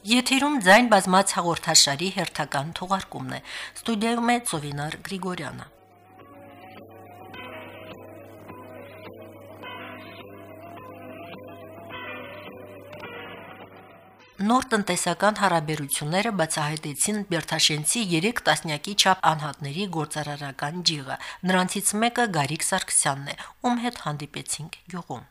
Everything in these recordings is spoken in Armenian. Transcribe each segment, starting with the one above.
Եթերում ձայն բազմաց հաղորդաշարի հերթական թողարկումն է։ Ստուդիայում է Ծովինար Գրիգորյանը։ Նոր տնտեսական հարաբերությունները բացահայտեցին Բերթաշենցի 3 տասնյակի չափ անհատների գործարարական ջիղը։ Նրանցից մեկը Գարիկ Սարգսյանն է, ում հետ հանդիպեցինք գյուղում։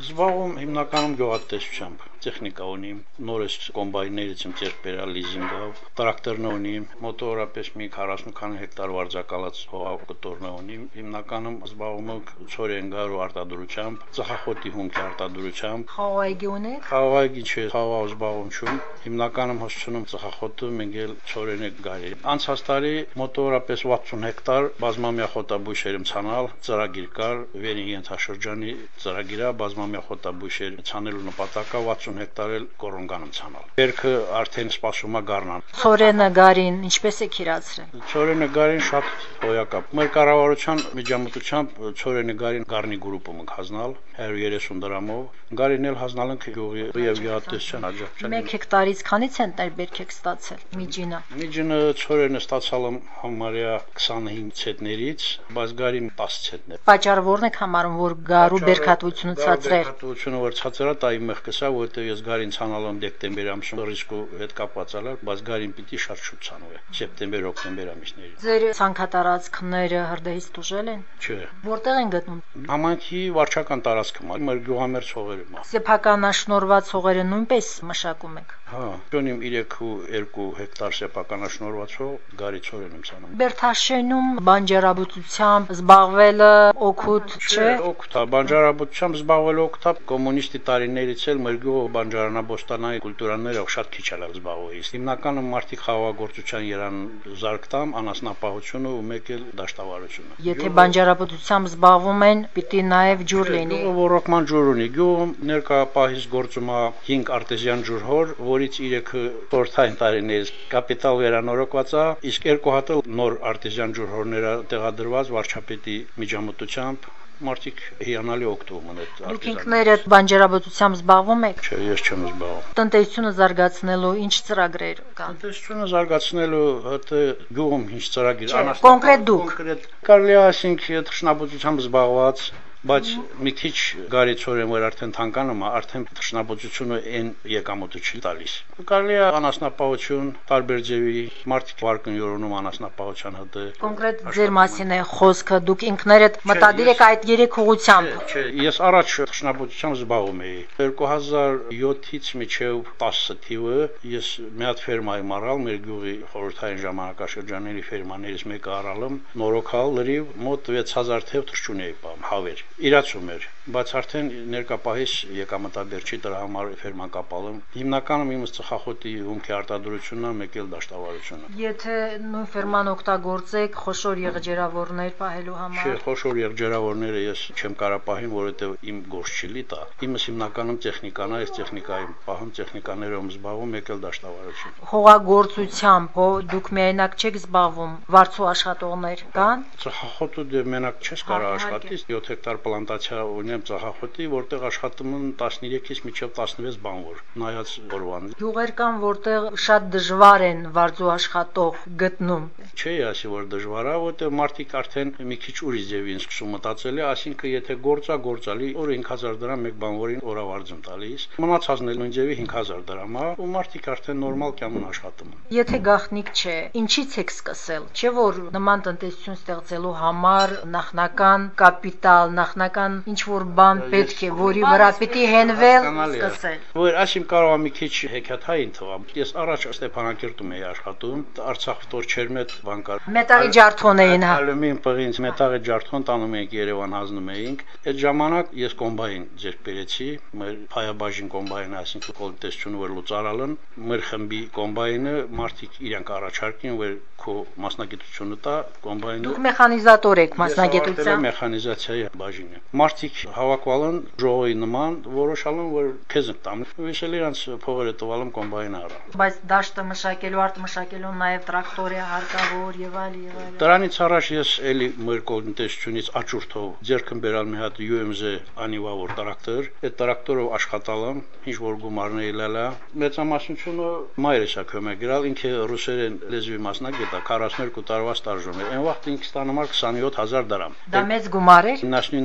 Զբաղվում հիմնականում գյուղատնտեսությամբ, տեխնիկա ունիմ, նորից կոմբայներից եմ ձեռք բերալ լիզինգով, տրակտորներ ունիմ, մոտորապես մի 40 քանի հեկտար վարձակալած հողակտորներ ունիմ, հիմնականում զբաղվում եմ ծորենգար ու արտադրությամբ, ծխախոտի հումքի արտադրությամբ։ Խաղայգի ունեք։ Խաղայգի չէ, խաղա զբաղվում չում, հիմնականում հոսցնում ծխախոտը մենք էլ ծորենը գարի։ Անցած տարի մոտորապես 60 հեկտար բազմամյա խոտաբույսեր եմ ցանալ, ծրագիր կար, Վերի ենթաշրջանի ծրագիրա բազմամյա խոտաբույսեր ցանելու նպատակով 60 հեկտար էլ կորոնգանում ցանալ։ Բերքը արդեն սպասում է գառնան։ Ծորենը գարին ինչպես է քիրացրել։ Ծորենը գարին շատ հոյակապ։ Մեր կառավարության միջամտությամբ ծորենը գարին գառնի գրուպում ենք հանձնալ 130 դրամով։ Գարին էլ հանձնալ ենք գյուղի եւ գյուղատնտեսության աջակցության։ 1 հեկտարից քանի ցենտներ բերք եք ստացել միջինը։ Միջինը ծորենը ստացալ եմ համարյա 25 ցենտներից, բայց գարին 10 ցենտներ։ Պաճառը ո՞րն եք համարում, որ գարու բերքատվությունը ցածր է։ Հատուցությունը որ ցածրա տայի մեղքսա, որտեղ ես գարին ցանալում դեկտեմբեր ամսում ռիսկու հետ կապված ալար, բայց գարին պիտի շատ շուտ ցանուե։ Սեպտեմբեր, օկտեմբեր ամիսներին։ Ձեր ցանկատարածքները հրդեհից տուժել են։ Չէ։ Որտեղ են գտնում։ Համանքի վարչական տարածքում, մեր գյուղամերձ հողերում։ Սեփականաշնորհված հողերը նույնպես մշակում եք։ Հա, ունիմ 3.2 հեկտար սեփականաշնորհված հող, գարիցորեն եմ ցանում։ Բերթաշենում բանջարաբուծությամբ զբաղվելը օգուտ չէ։ Օգուտ է, բանջարաբուծությամբ զբաղվելը օգուտ է, կոմունիստի տարիներից էլ մեր գյուղը բանջարանաբոստանային կուլտուրաներով շատ քիչ ալավ զբաղվեի։ Հիմնականում մարդիկ խաղաղագործության երան զարգտամ, անասնապահությունը ու մեկ էլ դաշտավարությունը։ Եթե բանջարաբուծությամբ զբաղվում են, պիտի նաև ջուր լինի։ Գյուղը ռոռոկման ջուր ունի։ Գյուղը ներկայապահից գործում է 5 արտեզյան ջուրհոր, որից 3-ը խորթային տարիներից կապիտալ վերանորոգված է, իսկ երկու հատը նոր արտեզյան ջուրհորները տեղադրված վարչապետի միջամտությամբ մարդիկ հիանալի օգտվում են այդ Դուք ինքներդ բանջարաբուծությամբ զբաղվում եք։ Չէ, ես չեմ զբաղվում։ Տնտեսությունը զարգացնելու ինչ ծրագրեր կան։ Տնտեսությունը զարգացնելու հատը գյուղում ինչ ծրագիր անաստան։ Կոնկրետ դուք։ Կոնկրետ կարելի է ասենք թշնաբուծությամբ զբաղված բայց մի քիչ գարիցորեն որ արդեն թանկանում է, արդեն թշնաբուծությունը այն եկամուտը չի տալիս։ Կարելի է անասնապահություն, տարբեր ձևի մարդիկ վարկնյորոնում անասնապահության հդը։ Կոնկրետ ձեր մասին է խոսքը, դուք ինքներդ մտադիր եք այդ երեք ուղությամբ։ Չէ, ես առաջ թշնաբուծությամբ զբաղվում էի։ 2007-ից մինչև 10 թիվը ես մի հատ ֆերմա եմ առալ, մեր գյուղի խորհրդային ժամանակաշրջանների ֆերմաներից մեկը առալım, նորոքալ լրիվ մոտ 6000 թև թռչուն էի պահում, հավեր իրացում էր, բայց արդեն ներկապահից եկամտաբերչի դրա համար ֆերման կապալում։ Հիմնականում իմս ծխախոտի հումքի արտադրությունն է, մեկ էլ դաշտավարությունը։ Եթե նույն ֆերման օգտագործեք խոշոր եղջերավորներ պահելու համար։ Չէ, խոշոր եղջերավորները ես չեմ կարող պահին, որովհետև իմ գործ չի լիտա։ Իմս հիմնականում տեխնիկան է, այս տեխնիկայում պահում տեխնիկաներով զբաղվում, մեկ էլ դաշտավարություն։ Հողագործությամբ հո դուք միայնակ չեք զբաղվում, վարձու աշխատողներ կան։ Ծխախոտը դե մենակ չես կարող աշխատի, 7 հեկտար պլանտացիա ունեմ ծախախոտի, որտեղ աշխատում են 13-ից մինչև 16 բանվոր, նայած օրվան։ Գյուղեր կան, որտեղ շատ դժվար են վարձու աշխատող գտնում։ Չէ, ասի որ դժվար է, որտեղ մարդիկ արդեն մի քիչ ուրիշ ձևի են սկսում մտածել, ասինքն եթե գործա, գործալի օր 5000 դրամ մեկ բանվորին օրավարձ եմ տալիս։ Մնացածն էլ նույն ձևի 5000 դրամ է, ու մարդիկ արդեն նորմալ կյանուն աշխատում են։ Եթե գախնիկ չէ, ինչից եք սկսել։ Չէ որ նման տնտեսություն ստեղծելու համար նախնական կապիտալ, նախնական ինչ որ բան պետք է, որի վրա պիտի հենվել սկսել։ Որ ասիմ կարող եմ մի քիչ հեքիաթային թվամ։ Ես առաջ Ստեփանակերտում էի աշխատում, Արցախ Տորչերմետ բանկար։ Մետաղի ջարդոն էին, հա։ Ալումին պղինց մետաղի ջարդոն տանում էինք Երևան հանձնում էինք։ Այդ ժամանակ ես կոմբայն ձեռք բերեցի, մեր փայաբաժին կոմբայնը, այսինքն կոլտեսությունը որ լուծարալն, մեր խմբի կոմբայնը մարդիկ իրանք առաջարկին, որ քո մասնագիտությունը տա կոմբայնը։ Դուք մեխանիզատոր եք մասնագիտությամբ։ Մեխանիզացիայի Ղարաբաղի բաժինը։ Մարտիկ հավաքվալն ժողովի նման որոշալն որ քեզ տամ։ Վիշել իրանց փողերը տվալում կոմբայն արա։ Բայց դաշտը մշակելու, արտ մշակելու նաև տրակտորի հարկավոր եւ այլ եւ այլ։ Դրանից առաջ ես էլի մեր կողմնտեսությունից աճուրթով ձերքն բերալ մի հատ UMZ անիվավոր տրակտոր, այդ տրակտորով աշխատալım, ինչ որ գումարների լալա։ Մեծամասնությունը մայրս է կոմեգրալ, ինքը ռուսերեն լեզվի մասնագետ է, 42 տարվա ստաժում է։ Այն վաղտ ինքը ստանում էր 27000 դրամ։ Դա մեծ գումար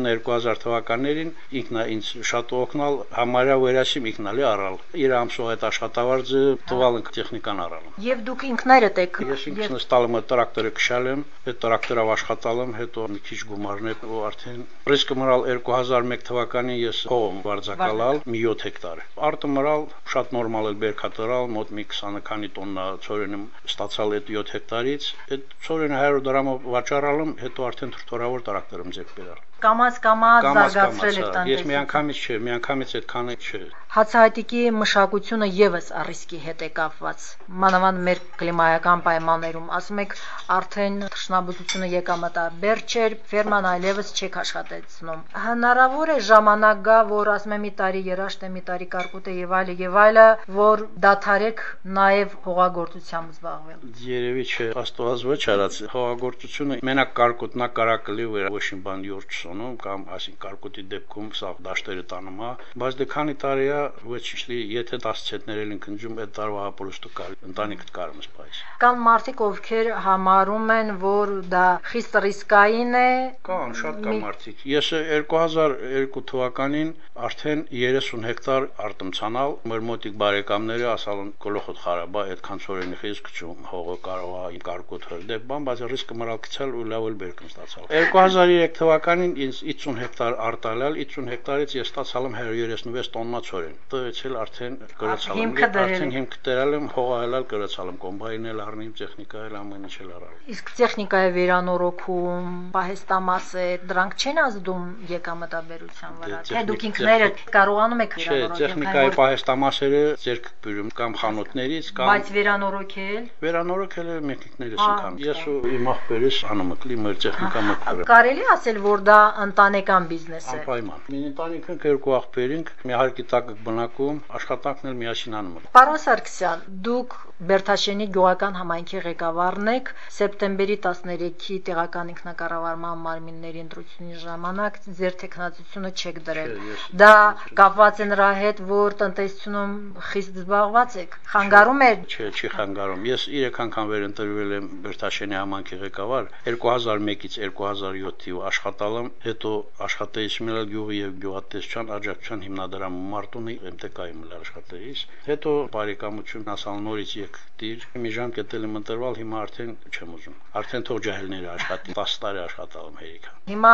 է։ 99-2000 թվականներին ինքն է ինձ շատ օգնալ, համարյա վերասիմ ինքնալի առալ։ Իր ամսով այդ աշխատավարձը տվալ տեխնիկան առալ։ Եվ դուք ինքներդ եք Ես ինքս ստալում եմ տրակտորը քշալ եմ, այդ տրակտորով աշխատալ եմ, հետո մի քիչ գումարներ ու արդեն ռիսկը մռալ 2001 թվականին ես հողում վարձակալալ մի 7 հեկտար։ Արտը մռալ շատ նորմալ էլ բերքատրալ, մոտ մի 20 քանի տոննա ծորենը ստացալ այդ 7 հեկտարից։ Այդ ծորենը 100 դրամով վաճառալım, հետո արդեն թրթորավոր տրակտորում ձեռք բերալ։ կամած կամած զարգացրել եք Ես մի տնտեսությունը։ անգամից չէ, մի անգամից այդքանը չէ։ Հացահատիկի մշակությունը եւս ռիսկի հետ է կապված։ Մանավանդ մեր կլիմայական պայմաններում, ասում եք, արդեն թշնաբուծությունը եկամտաբեր չէր, ֆերման այլևս չեք աշխատեցնում։ Հնարավոր է ժամանակ գա, որ ասում եմ մի տարի երաշտ է, մի տարի կարկուտ է եւ այլը եւ այլը, որ դաթարեք նաեւ հողագործությամբ զբաղվել։ Երևի չէ, աստված ոչ արած հողագործությունը մենակ կարկոտնա կարակլի վրա ոչ մի բան յուր չսոնում կամ ասին կարկոտի դեպքում սա դաշտերը տանում է, բայց դե քանի տարի է ոչ ճիշտի, եթե 10 ցետներել են քնջում այդ տարվա ապրուստը կար, ընտանիքդ կարում սպայս։ Կան մարդիկ, ովքեր համարում են, որ դա խիստ ռիսկային է։ Կան շատ կա Մի- մարդիկ։ Ես 2002 թվականին արդեն 30 հեկտար արտմցանալ մեր մոտիկ բարեկամները ասալ են գլոխոտ խարաբա այդքան ծորենի խիզ քչում հողը կարող է կարկոտ հրդե բան բայց ռիսկը մռալ գցել ու լավ էլ բերքն ստացալ 2003 թվականին ինձ 50 հեկտար արտալալ 50 հեկտարից ես ստացալ եմ 136 տոննա ծորեն տվեցել արդեն գրեցալ եմ արդեն հիմք դրել եմ հողայել գրեցալ եմ կոմբայն էլ առնիմ տեխնիկա էլ ամեն ինչ էլ առալ Իսկ տեխնիկայի վերանորոգում, պահեստամաս է, դրանք չեն ազդում եկամտաբերության վրա։ Դե, Թե դուք ինքներդ կարողանում եք Չէ, վերանորոգել, տեխնիկայի քանի որ- պահեստամասերը ձերք բերում կամ խանութներից կամ բայց վերանորոգել Վերանորոգել մեկնիկներս Ահա, անգամ։ Ես ու իմ աղբերս անմկլի մեր տեխնիկա մկրը։ Կարելի ասել, որ դա ընտանեկան բիզնես է։ Անպայման։ Մի ընտանիքն երկու աղբերինք, մի հարկի տակ բնակում, աշխատանքն էլ միասին անում ենք։ Պարոն Սարգսյան, դուք Բերթաշենի գյուղական համայնքի ղեկավարն եք սեպտեմբերի 13-ի տեղական ինքնակառավարման մարմինների ընտրությունի ժամանակ ձեր տեխնացությունը չեք դրել։ Դա կապված է նրա հետ, որ տնտեսությունում խիստ զբաղված եք։ Խանգարում է Չէ, չի խանգարում։ Ես 3 անգամ վերընտրվել եմ Բերթաշենի համանքի ղեկավար 2001-ից 2007 թիվ աշխատալ եմ, հետո աշխատեի Սմիլալ գյուղի եւ գյուղատնտեսչական աջակցության հիմնադրամում Մարտունի MTK-ի մլ աշխատեիս։ Հետո բարեկամություն ասալ նորից եկտիր, մի ժամ կետել եմ ընտրվել, հիմա արդեն չեմ ուզում։ Արդեն թող ջահելները աշխատի, 10 տարի աշխատալ եմ հերիքա։ Հիմա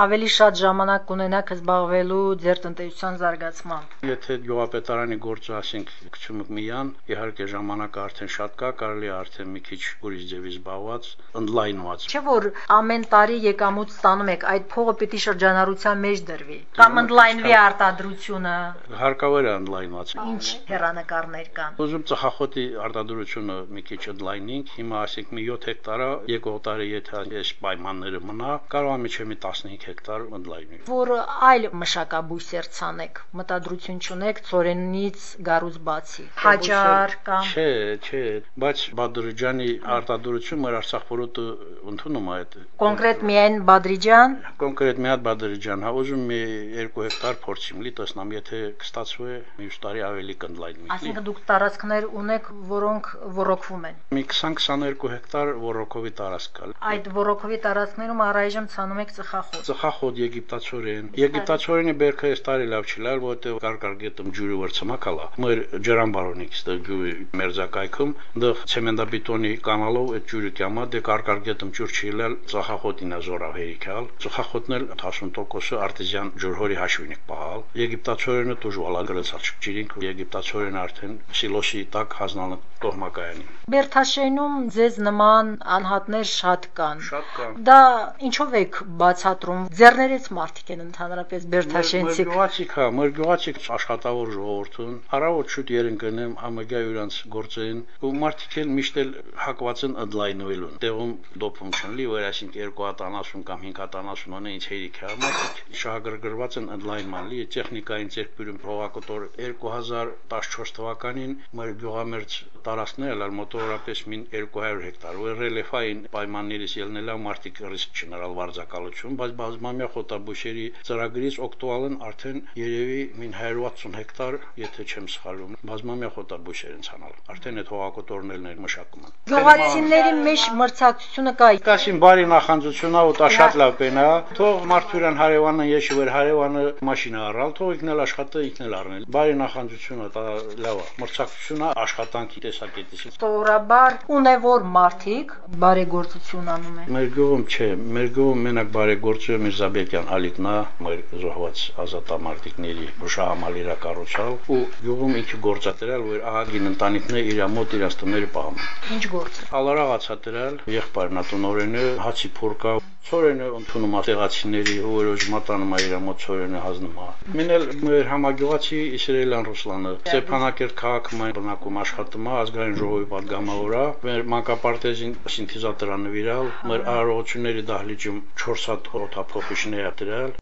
ավելի շատ ժամանակ կունենաք զբաղվելու ձեր տնտեսության զարգացմամբ։ Եթե գյուղապետարանի գործը ասենք քչում եք միան, իհարկե ժամանակը արդեն շատ կա, կարելի արդեն մի քիչ ուրիշ ձևի զբաղված, ընդլայնված։ Չէ որ ամեն տարի եկամուտ ստանում եք, այդ փողը պիտի շրջանառության մեջ դրվի։ Կամ ընդլայնվի արտադրությունը։ Հարկավոր է ընդլայնված։ Ինչ հերանեկարներ կան։ Ուզում ծխախոտի արտադրությունը մի քիչ ընդլայնենք, հիմա ասենք մի 7 հեկտարա, եկող տարի եթե այս պայմանները մնա, կարող է միջի մի 15 հեկտար ընդլայնվի։ Որ այլ մշակաբույսեր ցանեք, մտադրություն չունեք ծորենից գարուց բացի։ Հաճար կամ Չէ, չէ, բայց Բադրջանի արտադրությունը մեր Արցախ փորոտը ընդունում է այդ կոնկրետ միայն Բադրիջան, կոնկրետ մի հատ Բադրջան, հա ուզում մի 2 հեկտար փորձիմ լի տեսնամ, եթե կստացվի մյուս տարի ավելի կընդլայնվի։ այսինքն դուք տարածքներ ունեք, որոնք ռոռոկվում են։ Մի 20-22 հեկտար ռոռոկովի տարածք կա։ Այդ ռոռոկովի տարածքներում առայժմ ցանում եք ծխախոտ։ Ծխախոտ եգիպտացորեն։ Եգիպտացորենի բերքը այս տարի լավ չի լալ, որտեղ կարկար գետում ջուրի վր ցմակալա։ Մեր ջրամբարոնից դե ջուրի մերձակայքում, դե ցեմենտաբետոնի կանալով այդ ջուրը կյամա դե կարկար գետում ջուր չի լալ, ծխախոտին է զորավ հերիքալ։ Ծխախոտն էլ 80%-ը արտեզյան ջուրհորի հաշվին է պահալ։ Եգիպտացորենը դժվալա գրեցած ջրինք, եգիպտացորենը արդեն սիլոսի տակ հանձնալը տոհմակայանի։ Բերթաշենում ձեզ նման անհատներ շատ կան։ Շատ կան։ Դա ինչով եք բացատրում։ Ձեռներից մարդիկ են ընդհանրապես Բերթաշենցիկ։ Մերգյուղացիք, հա, մերգյուղացիք աշխատավոր ժողովրդուն, հարավոտ շուտ երընկնեմ ամեգա յուրանց գործերին, ու մարդիկ էլ միշտ էլ հակված են ընդլայնվելուն։ Տեղում դոփում չնլի, որ այսինքն երկու հատ անասուն կամ հինգ հատ անասուն ունեն, ամեն ինչ հերիք է, մարդիկ շահագրգռված են ընդլայնման լի տեխնիկային ձերբյուրում փողակոտոր 2014 թվականին մեր գյուղամերձ տարածքներն ալ մոտորապես մին 200 հեկտար ու ռելիեֆային պայմաններից ելնելա մարդիկ ռիսկ չնարալ վարձակալություն, բայց բազմամյա խոտաբույսերի ծրագրից օկտուալն արդեն երևի մին 160 հեկտար, եթե չեմ սխալվում, բազմամյա խոտաբույսեր են ցանալ։ Արդեն այդ հողակոտորներն են մշակում են։ Գյուղացիների մեջ մրցակցությունը կա։ Կասին բարի նախանձությունա ու տա շատ լավ բենա, թող մարդուրան հարևանը եշի վեր հարևանը մաշինա առալ, թող ինքն էլ աշխատը ինքն էլ առնել։ Բարի նախանձությունը տա լավ է։ Մրցակցությունը աշխատանքի տեսակետից։ Ստորաբար ունևոր մարդիկ բարեգործություն անում են։ Մեր գյուղում չէ, մեր գյուղում մենակ բարեգործը Միրզաբեկյան Ալիկնա, մեր զոհված ազատամարտիկների շահամալիրա կառուցալ ու գյուղում ինքը գործատրել, որ ահագին ընտանիքն է իր մոտ իր աստները պահում։ Ինչ գործ։ Ալարաղացա դրել, եղբայրն ատոնորենը հացի փորկա Ցորենը ընդունում է տեղացիների հորոջ մատանում է իր մոտ ցորենը հազնում է։ Մինել մեր համագյուղացի Իսրայելյան Ռուսլանը Ստեփանակերտ քաղաքում այն բնակում աշխատում է ազգային ժողովի պատգամավորա։ Մեր մանկապարտեզին սինթեզատորան նվիրալ, մեր արարողությունների դահլիճում 4 հատ օթափոխիչներ է դրել։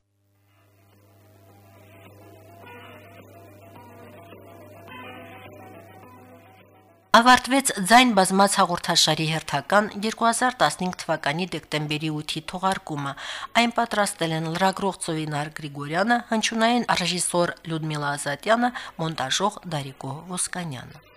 Ավարտվեց ձայն բազմաց հաղորդաշարի հերթական 2015 թվականի դեկտեմբերի 8-ի թողարկումը։ Այն պատրաստել են լրագրող Ծովինար Գրիգորյանը, հնչյունային ռեժիսոր Լյուդմիլա Ազատյանը, մոնտաժող Դարիկո Ոսկանյանը։